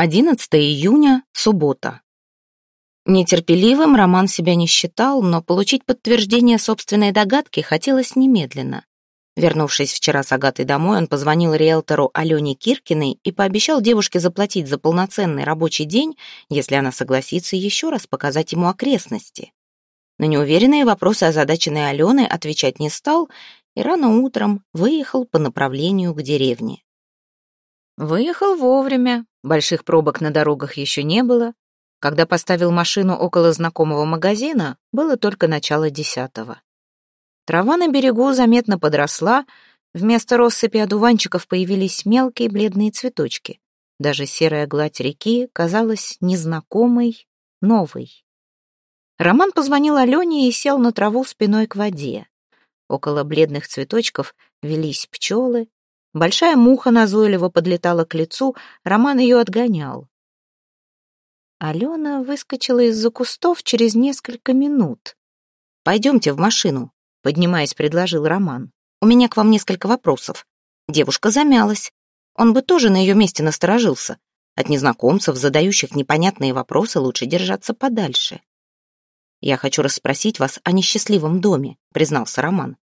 11 июня, суббота. Нетерпеливым Роман себя не считал, но получить подтверждение собственной догадки хотелось немедленно. Вернувшись вчера с Агатой домой, он позвонил риэлтору Алене Киркиной и пообещал девушке заплатить за полноценный рабочий день, если она согласится еще раз показать ему окрестности. На неуверенные вопросы озадаченной Алены отвечать не стал и рано утром выехал по направлению к деревне. Выехал вовремя, больших пробок на дорогах еще не было. Когда поставил машину около знакомого магазина, было только начало десятого. Трава на берегу заметно подросла, вместо россыпи одуванчиков появились мелкие бледные цветочки. Даже серая гладь реки казалась незнакомой, новой. Роман позвонил Алене и сел на траву спиной к воде. Около бледных цветочков велись пчелы, Большая муха назойливо подлетала к лицу, Роман ее отгонял. Алена выскочила из-за кустов через несколько минут. «Пойдемте в машину», — поднимаясь, предложил Роман. «У меня к вам несколько вопросов». Девушка замялась. Он бы тоже на ее месте насторожился. От незнакомцев, задающих непонятные вопросы, лучше держаться подальше. «Я хочу расспросить вас о несчастливом доме», — признался Роман.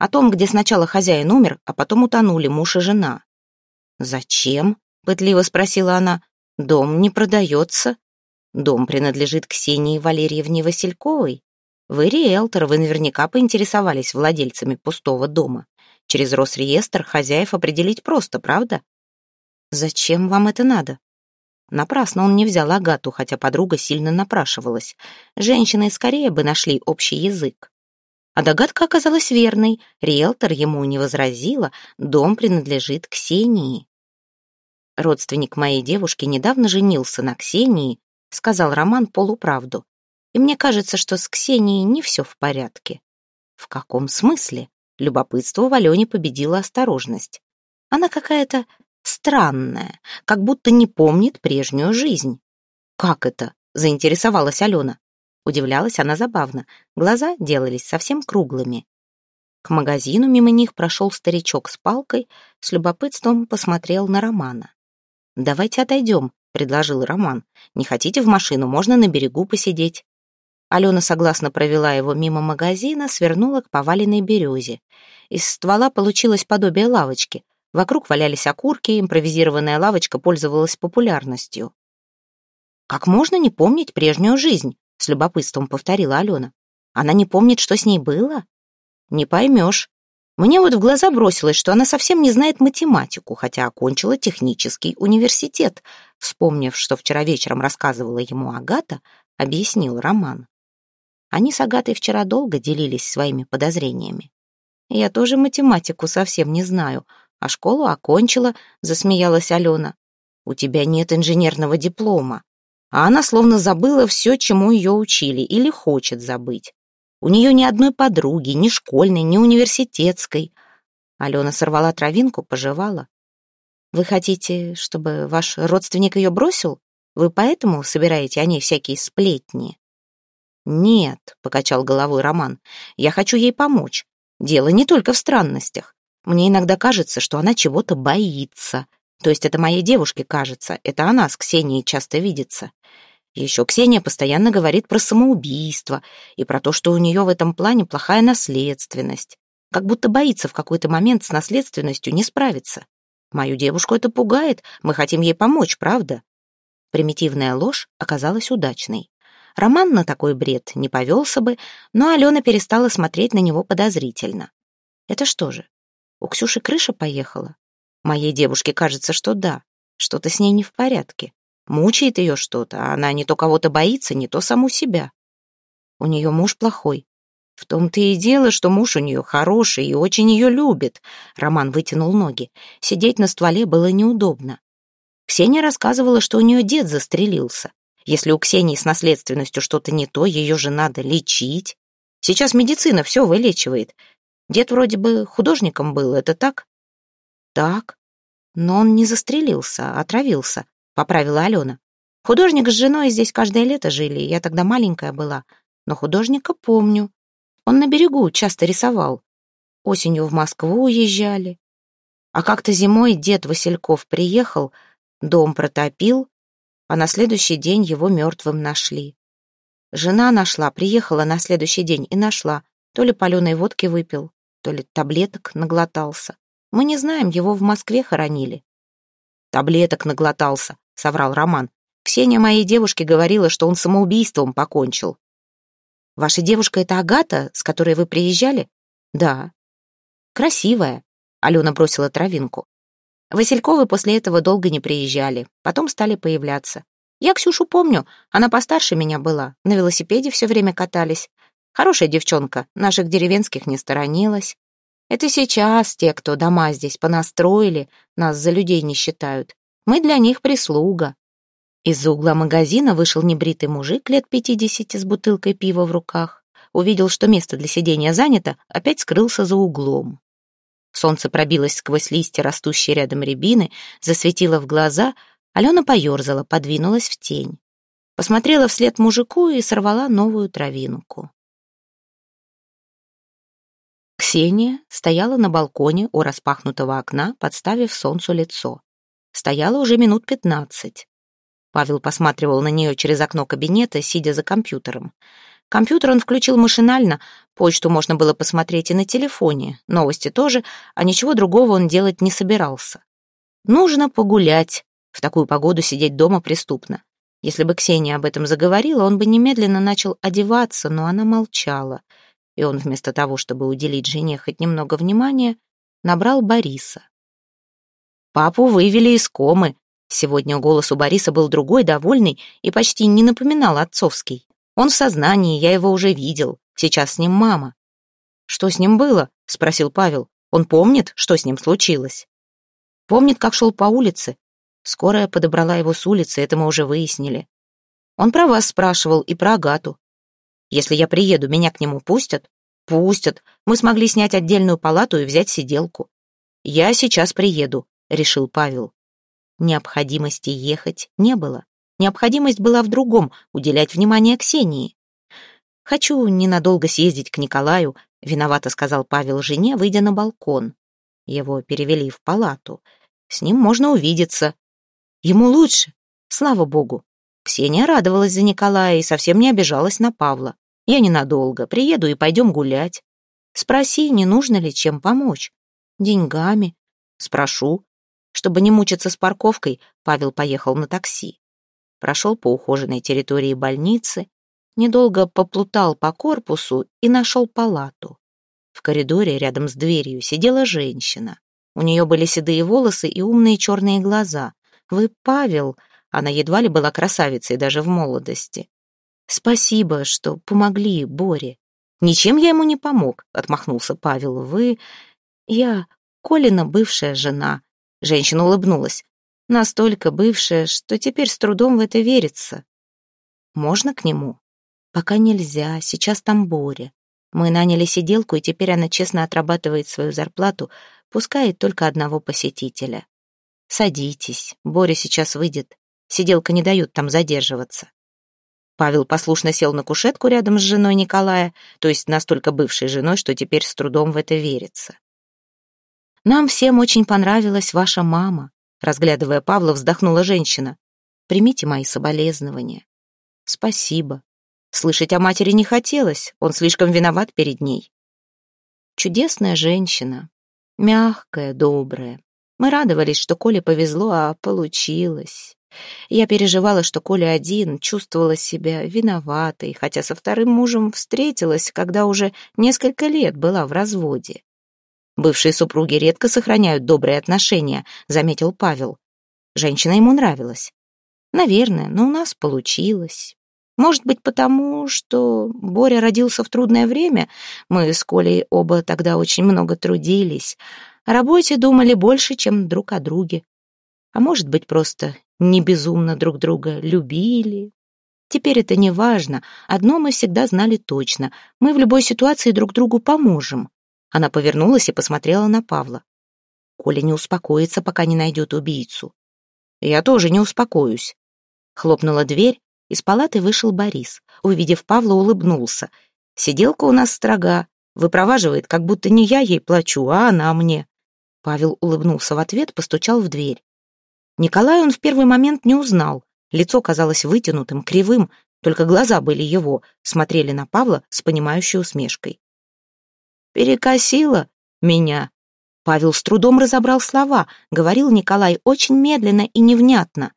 О том, где сначала хозяин умер, а потом утонули муж и жена. «Зачем?» — пытливо спросила она. «Дом не продается. Дом принадлежит Ксении Валерьевне Васильковой. Вы риэлтор, вы наверняка поинтересовались владельцами пустого дома. Через Росреестр хозяев определить просто, правда? Зачем вам это надо? Напрасно он не взял Агату, хотя подруга сильно напрашивалась. Женщины скорее бы нашли общий язык. А догадка оказалась верной. Риэлтор ему не возразила, дом принадлежит Ксении. Родственник моей девушки недавно женился на Ксении, сказал Роман полуправду. И мне кажется, что с Ксенией не все в порядке. В каком смысле? Любопытство в Алене победило осторожность. Она какая-то странная, как будто не помнит прежнюю жизнь. «Как это?» — заинтересовалась Алена. Удивлялась она забавно. Глаза делались совсем круглыми. К магазину мимо них прошел старичок с палкой, с любопытством посмотрел на Романа. «Давайте отойдем», — предложил Роман. «Не хотите в машину, можно на берегу посидеть». Алена согласно провела его мимо магазина, свернула к поваленной березе. Из ствола получилось подобие лавочки. Вокруг валялись окурки, импровизированная лавочка пользовалась популярностью. Как можно не помнить прежнюю жизнь? С любопытством повторила Алена. Она не помнит, что с ней было? Не поймешь. Мне вот в глаза бросилось, что она совсем не знает математику, хотя окончила технический университет. Вспомнив, что вчера вечером рассказывала ему Агата, объяснил Роман. Они с Агатой вчера долго делились своими подозрениями. «Я тоже математику совсем не знаю, а школу окончила», — засмеялась Алена. «У тебя нет инженерного диплома а она словно забыла все, чему ее учили, или хочет забыть. У нее ни одной подруги, ни школьной, ни университетской. Алена сорвала травинку, пожевала. «Вы хотите, чтобы ваш родственник ее бросил? Вы поэтому собираете о ней всякие сплетни?» «Нет», — покачал головой Роман, — «я хочу ей помочь. Дело не только в странностях. Мне иногда кажется, что она чего-то боится. То есть это моей девушке кажется, это она с Ксенией часто видится. Еще Ксения постоянно говорит про самоубийство и про то, что у нее в этом плане плохая наследственность. Как будто боится в какой-то момент с наследственностью не справиться. Мою девушку это пугает, мы хотим ей помочь, правда? Примитивная ложь оказалась удачной. Роман на такой бред не повелся бы, но Алена перестала смотреть на него подозрительно. Это что же, у Ксюши крыша поехала? Моей девушке кажется, что да, что-то с ней не в порядке. Мучает ее что-то, а она не то кого-то боится, не то саму себя. У нее муж плохой. В том-то и дело, что муж у нее хороший и очень ее любит. Роман вытянул ноги. Сидеть на стволе было неудобно. Ксения рассказывала, что у нее дед застрелился. Если у Ксении с наследственностью что-то не то, ее же надо лечить. Сейчас медицина все вылечивает. Дед вроде бы художником был, это так? Так. Но он не застрелился, а отравился, поправила Алена. Художник с женой здесь каждое лето жили, я тогда маленькая была. Но художника помню. Он на берегу часто рисовал. Осенью в Москву уезжали. А как-то зимой дед Васильков приехал, дом протопил, а на следующий день его мертвым нашли. Жена нашла, приехала на следующий день и нашла. То ли паленой водки выпил, то ли таблеток наглотался. Мы не знаем, его в Москве хоронили. Таблеток наглотался, соврал Роман. Ксения моей девушке говорила, что он самоубийством покончил. Ваша девушка — это Агата, с которой вы приезжали? Да. Красивая. Алена бросила травинку. Васильковы после этого долго не приезжали, потом стали появляться. Я Ксюшу помню, она постарше меня была, на велосипеде все время катались. Хорошая девчонка, наших деревенских не сторонилась. Это сейчас те, кто дома здесь понастроили, нас за людей не считают. Мы для них прислуга. Из-за угла магазина вышел небритый мужик лет пятидесяти с бутылкой пива в руках. Увидел, что место для сидения занято, опять скрылся за углом. Солнце пробилось сквозь листья, растущие рядом рябины, засветило в глаза, Алена поерзала, подвинулась в тень. Посмотрела вслед мужику и сорвала новую травинку. Ксения стояла на балконе у распахнутого окна, подставив солнцу лицо. Стояла уже минут пятнадцать. Павел посматривал на нее через окно кабинета, сидя за компьютером. Компьютер он включил машинально, почту можно было посмотреть и на телефоне, новости тоже, а ничего другого он делать не собирался. Нужно погулять. В такую погоду сидеть дома преступно. Если бы Ксения об этом заговорила, он бы немедленно начал одеваться, но она молчала. И он вместо того, чтобы уделить жене хоть немного внимания, набрал Бориса. Папу вывели из комы, Сегодня голос у Бориса был другой, довольный и почти не напоминал отцовский. Он в сознании, я его уже видел. Сейчас с ним мама. «Что с ним было?» — спросил Павел. «Он помнит, что с ним случилось?» «Помнит, как шел по улице. Скорая подобрала его с улицы, это мы уже выяснили. Он про вас спрашивал и про Агату. Если я приеду, меня к нему пустят?» «Пустят. Мы смогли снять отдельную палату и взять сиделку». «Я сейчас приеду», — решил Павел. Необходимости ехать не было. Необходимость была в другом — уделять внимание Ксении. «Хочу ненадолго съездить к Николаю», — виновато сказал Павел жене, выйдя на балкон. Его перевели в палату. С ним можно увидеться. Ему лучше, слава богу. Ксения радовалась за Николая и совсем не обижалась на Павла. Я ненадолго, приеду и пойдем гулять. Спроси, не нужно ли чем помочь. Деньгами. Спрошу. Чтобы не мучиться с парковкой, Павел поехал на такси. Прошел по ухоженной территории больницы, недолго поплутал по корпусу и нашел палату. В коридоре рядом с дверью сидела женщина. У нее были седые волосы и умные черные глаза. «Вы Павел?» Она едва ли была красавицей даже в молодости. «Спасибо, что помогли Боре». «Ничем я ему не помог», — отмахнулся Павел. «Вы...» «Я Колина бывшая жена. Женщина улыбнулась. Настолько бывшая, что теперь с трудом в это верится. Можно к нему? Пока нельзя, сейчас там Боря. Мы наняли сиделку, и теперь она честно отрабатывает свою зарплату, пускает только одного посетителя. Садитесь, Боря сейчас выйдет. Сиделка не дают там задерживаться. Павел послушно сел на кушетку рядом с женой Николая, то есть настолько бывшей женой, что теперь с трудом в это верится. Нам всем очень понравилась ваша мама, разглядывая Павла, вздохнула женщина. Примите мои соболезнования. Спасибо. Слышать о матери не хотелось, он слишком виноват перед ней. Чудесная женщина, мягкая, добрая. Мы радовались, что Коле повезло, а получилось. Я переживала, что Коля один, чувствовала себя виноватой, хотя со вторым мужем встретилась, когда уже несколько лет была в разводе. Бывшие супруги редко сохраняют добрые отношения, заметил Павел. Женщина ему нравилась. Наверное, но у нас получилось. Может быть, потому, что Боря родился в трудное время. Мы с Колей оба тогда очень много трудились. О работе думали больше, чем друг о друге. А может быть, просто не безумно друг друга любили. Теперь это не важно. Одно мы всегда знали точно. Мы в любой ситуации друг другу поможем. Она повернулась и посмотрела на Павла. Коля не успокоится, пока не найдет убийцу. Я тоже не успокоюсь. Хлопнула дверь, из палаты вышел Борис. Увидев Павла, улыбнулся. Сиделка у нас строга, выпроваживает, как будто не я ей плачу, а она мне. Павел улыбнулся в ответ, постучал в дверь. Николая он в первый момент не узнал. Лицо казалось вытянутым, кривым, только глаза были его, смотрели на Павла с понимающей усмешкой. «Перекосило меня». Павел с трудом разобрал слова, говорил Николай очень медленно и невнятно.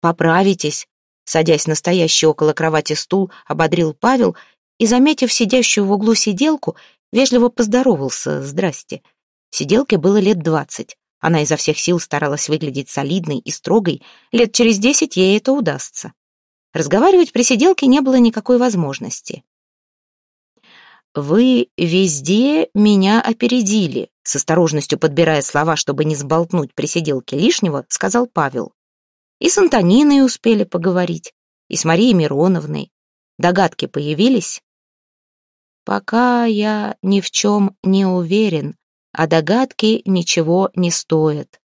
«Поправитесь», садясь на стоящий около кровати стул, ободрил Павел и, заметив сидящую в углу сиделку, вежливо поздоровался «Здрасте». Сиделке было лет двадцать. Она изо всех сил старалась выглядеть солидной и строгой. Лет через десять ей это удастся. Разговаривать при сиделке не было никакой возможности. «Вы везде меня опередили», — с осторожностью подбирая слова, чтобы не сболтнуть при сиделке лишнего, сказал Павел. «И с Антониной успели поговорить, и с Марией Мироновной. Догадки появились?» «Пока я ни в чем не уверен, а догадки ничего не стоят.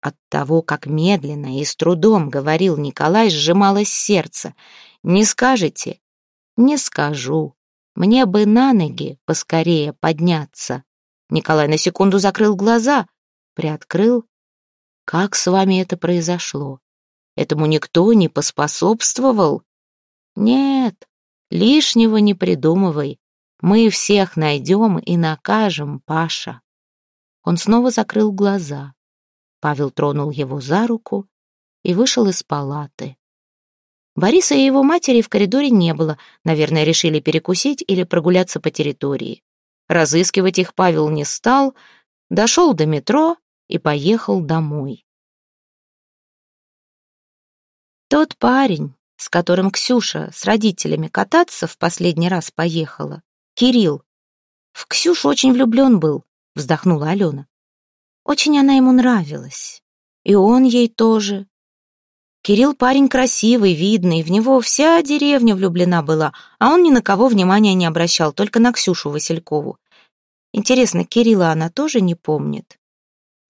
От того, как медленно и с трудом говорил Николай, сжималось сердце. «Не скажете?» «Не скажу. Мне бы на ноги поскорее подняться». Николай на секунду закрыл глаза, приоткрыл. «Как с вами это произошло? Этому никто не поспособствовал?» «Нет, лишнего не придумывай. Мы всех найдем и накажем, Паша». Он снова закрыл глаза. Павел тронул его за руку и вышел из палаты. Бориса и его матери в коридоре не было, наверное, решили перекусить или прогуляться по территории. Разыскивать их Павел не стал, дошел до метро и поехал домой. Тот парень, с которым Ксюша с родителями кататься в последний раз поехала, Кирилл, в Ксюшу очень влюблен был, вздохнула Алена. Очень она ему нравилась. И он ей тоже. Кирилл парень красивый, видный, в него вся деревня влюблена была, а он ни на кого внимания не обращал, только на Ксюшу Василькову. Интересно, Кирилла она тоже не помнит?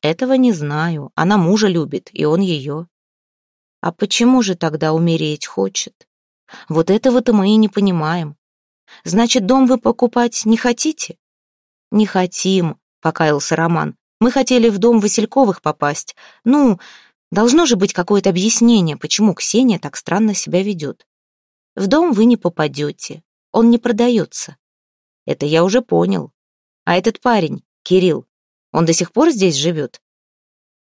Этого не знаю. Она мужа любит, и он ее. А почему же тогда умереть хочет? Вот этого-то мы и не понимаем. Значит, дом вы покупать не хотите? Не хотим, покаялся Роман. Мы хотели в дом Васильковых попасть. Ну, должно же быть какое-то объяснение, почему Ксения так странно себя ведет. В дом вы не попадете. Он не продается. Это я уже понял. А этот парень, Кирилл, он до сих пор здесь живет?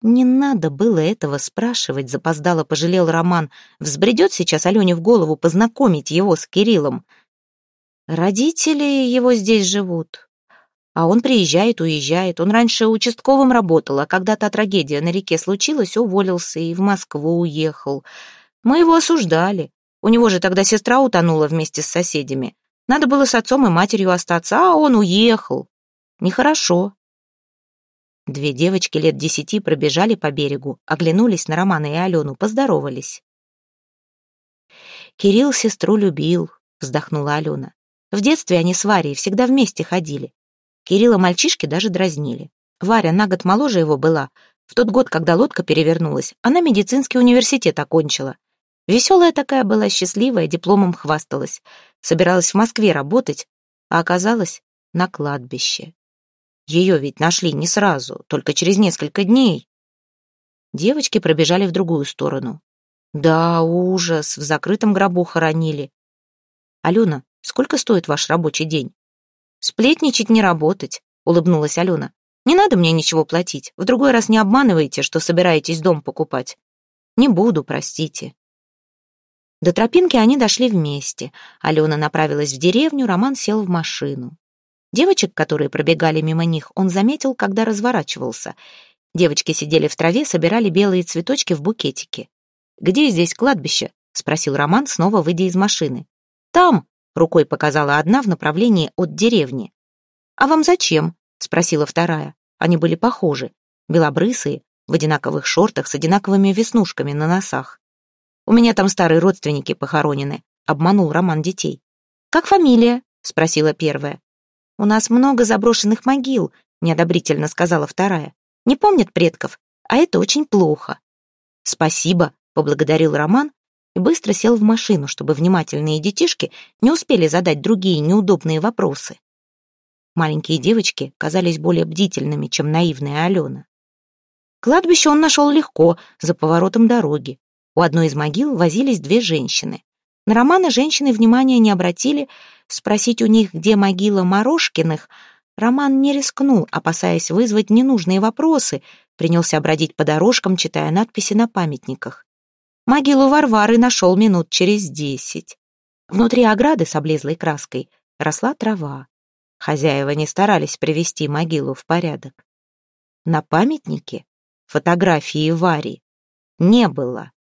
Не надо было этого спрашивать, запоздало пожалел Роман. Взбредет сейчас Алене в голову познакомить его с Кириллом. Родители его здесь живут. А он приезжает, уезжает. Он раньше участковым работал, а когда та трагедия на реке случилась, уволился и в Москву уехал. Мы его осуждали. У него же тогда сестра утонула вместе с соседями. Надо было с отцом и матерью остаться, а он уехал. Нехорошо. Две девочки лет десяти пробежали по берегу, оглянулись на Романа и Алену, поздоровались. «Кирилл сестру любил», — вздохнула Алена. «В детстве они с Варей всегда вместе ходили. Кирилла мальчишки даже дразнили. Варя на год моложе его была. В тот год, когда лодка перевернулась, она медицинский университет окончила. Веселая такая была, счастливая, дипломом хвасталась. Собиралась в Москве работать, а оказалась на кладбище. Ее ведь нашли не сразу, только через несколько дней. Девочки пробежали в другую сторону. Да, ужас, в закрытом гробу хоронили. Алена, сколько стоит ваш рабочий день? «Сплетничать не работать», — улыбнулась Алена. «Не надо мне ничего платить. В другой раз не обманывайте, что собираетесь дом покупать». «Не буду, простите». До тропинки они дошли вместе. Алена направилась в деревню, Роман сел в машину. Девочек, которые пробегали мимо них, он заметил, когда разворачивался. Девочки сидели в траве, собирали белые цветочки в букетике. «Где здесь кладбище?» — спросил Роман, снова выйдя из машины. «Там!» Рукой показала одна в направлении от деревни. «А вам зачем?» — спросила вторая. Они были похожи, белобрысые, в одинаковых шортах с одинаковыми веснушками на носах. «У меня там старые родственники похоронены», — обманул Роман детей. «Как фамилия?» — спросила первая. «У нас много заброшенных могил», — неодобрительно сказала вторая. «Не помнят предков, а это очень плохо». «Спасибо», — поблагодарил Роман и быстро сел в машину, чтобы внимательные детишки не успели задать другие неудобные вопросы. Маленькие девочки казались более бдительными, чем наивная Алена. Кладбище он нашел легко, за поворотом дороги. У одной из могил возились две женщины. На Романа женщины внимания не обратили, спросить у них, где могила Морошкиных, Роман не рискнул, опасаясь вызвать ненужные вопросы, принялся бродить по дорожкам, читая надписи на памятниках. Могилу Варвары нашел минут через десять. Внутри ограды с облезлой краской росла трава. Хозяева не старались привести могилу в порядок. На памятнике фотографии Вари не было.